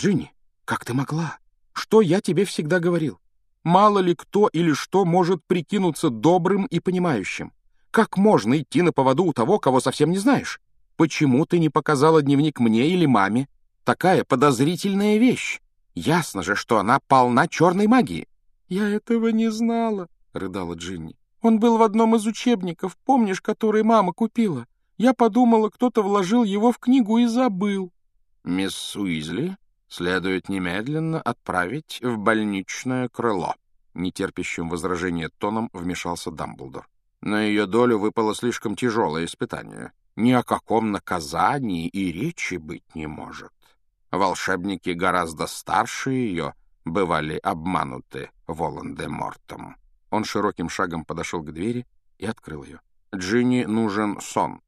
Джинни, как ты могла? Что я тебе всегда говорил? Мало ли кто или что может прикинуться добрым и понимающим. Как можно идти на поводу у того, кого совсем не знаешь? Почему ты не показала дневник мне или маме? Такая подозрительная вещь. Ясно же, что она полна черной магии. «Я этого не знала», — рыдала Джинни. «Он был в одном из учебников, помнишь, который мама купила? Я подумала, кто-то вложил его в книгу и забыл». «Мисс Уизли следует немедленно отправить в больничное крыло», — нетерпящим возражения тоном вмешался Дамблдор. На ее долю выпало слишком тяжелое испытание. Ни о каком наказании и речи быть не может. Волшебники гораздо старше ее бывали обмануты Волан-де-Мортом. Он широким шагом подошел к двери и открыл ее. Джинни нужен сон.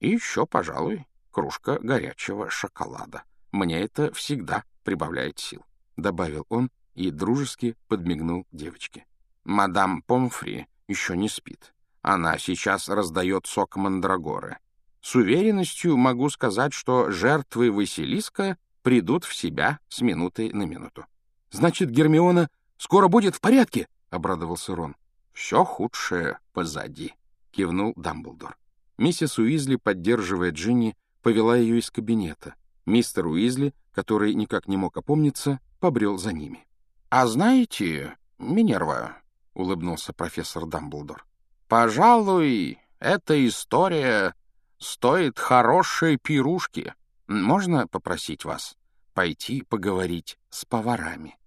И еще, пожалуй, кружка горячего шоколада. Мне это всегда прибавляет сил, — добавил он и дружески подмигнул девочке. Мадам Помфри еще не спит. Она сейчас раздает сок мандрагоры. С уверенностью могу сказать, что жертвы Василиска придут в себя с минуты на минуту. «Значит, Гермиона скоро будет в порядке?» — обрадовался Рон. «Все худшее позади», — кивнул Дамблдор. Миссис Уизли, поддерживая Джинни, повела ее из кабинета. Мистер Уизли, который никак не мог опомниться, побрел за ними. «А знаете, Минерва», — улыбнулся профессор Дамблдор, — «пожалуй, эта история стоит хорошей пирушки. Можно попросить вас пойти поговорить с поварами?»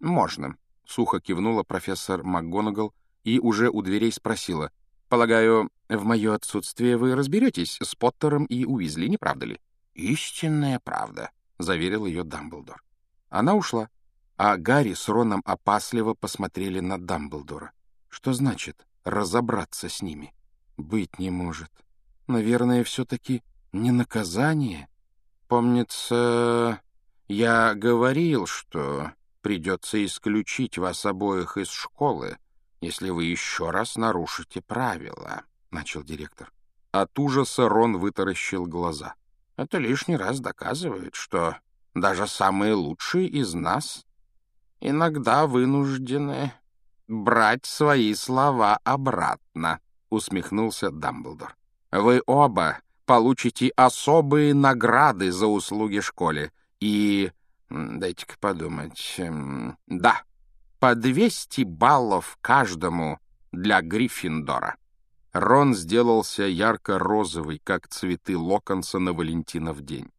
«Можно», — сухо кивнула профессор МакГонагал и уже у дверей спросила. «Полагаю, в мое отсутствие вы разберетесь с Поттером и Уизли, не правда ли?» «Истинная правда», — заверил ее Дамблдор. Она ушла, а Гарри с Роном опасливо посмотрели на Дамблдора. Что значит разобраться с ними? Быть не может. Наверное, все-таки не наказание. Помнится, я говорил, что придется исключить вас обоих из школы, если вы еще раз нарушите правила», — начал директор. От ужаса Рон вытаращил глаза. «Это лишний раз доказывает, что даже самые лучшие из нас иногда вынуждены брать свои слова обратно», — усмехнулся Дамблдор. «Вы оба получите особые награды за услуги школе и Дайте-ка подумать. Да, по 200 баллов каждому для Гриффиндора. Рон сделался ярко-розовый, как цветы Локонса на Валентинов день.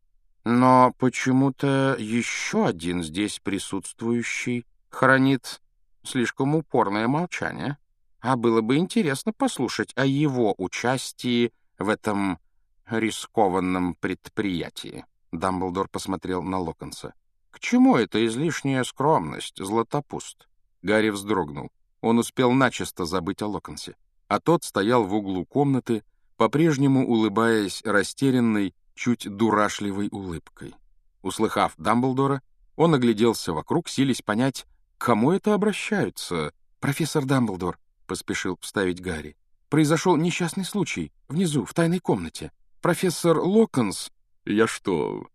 Но почему-то еще один здесь присутствующий хранит слишком упорное молчание. А было бы интересно послушать о его участии в этом рискованном предприятии. Дамблдор посмотрел на Локонса. К чему эта излишняя скромность, Златопуст? Гарри вздрогнул. Он успел начисто забыть о Локонсе. А тот стоял в углу комнаты, по-прежнему улыбаясь растерянной, чуть дурашливой улыбкой. Услыхав Дамблдора, он огляделся вокруг, сились понять, к кому это обращаются. «Профессор Дамблдор», — поспешил вставить Гарри. «Произошел несчастный случай, внизу, в тайной комнате. Профессор Локонс...» «Я что,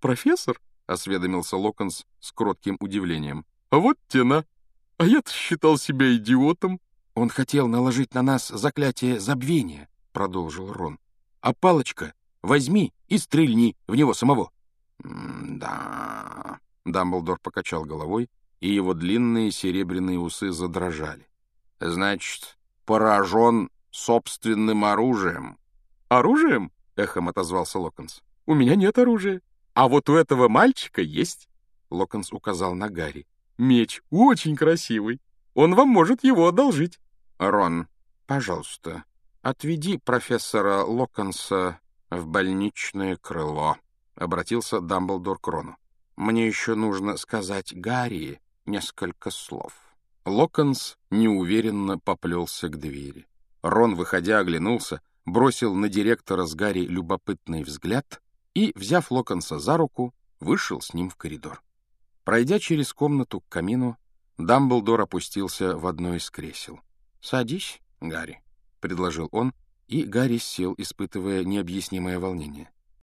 профессор?» — осведомился Локонс с кротким удивлением. «А вот тена! А я-то считал себя идиотом!» «Он хотел наложить на нас заклятие забвения», — продолжил Рон. «А палочка возьми и стрельни в него самого». «Да...» — Дамблдор покачал головой, и его длинные серебряные усы задрожали. «Значит, поражен собственным оружием». «Оружием?» — эхом отозвался Локонс. «У меня нет оружия. А вот у этого мальчика есть, — Локонс указал на Гарри, — меч очень красивый. Он вам может его одолжить. — Рон, пожалуйста, отведи профессора Локонса в больничное крыло, — обратился Дамблдор к Рону. — Мне еще нужно сказать Гарри несколько слов. Локонс неуверенно поплелся к двери. Рон, выходя, оглянулся, бросил на директора с Гарри любопытный взгляд и, взяв Локонса за руку, вышел с ним в коридор. Пройдя через комнату к камину, Дамблдор опустился в одно из кресел. «Садись, Гарри», — предложил он, и Гарри сел, испытывая необъяснимое волнение.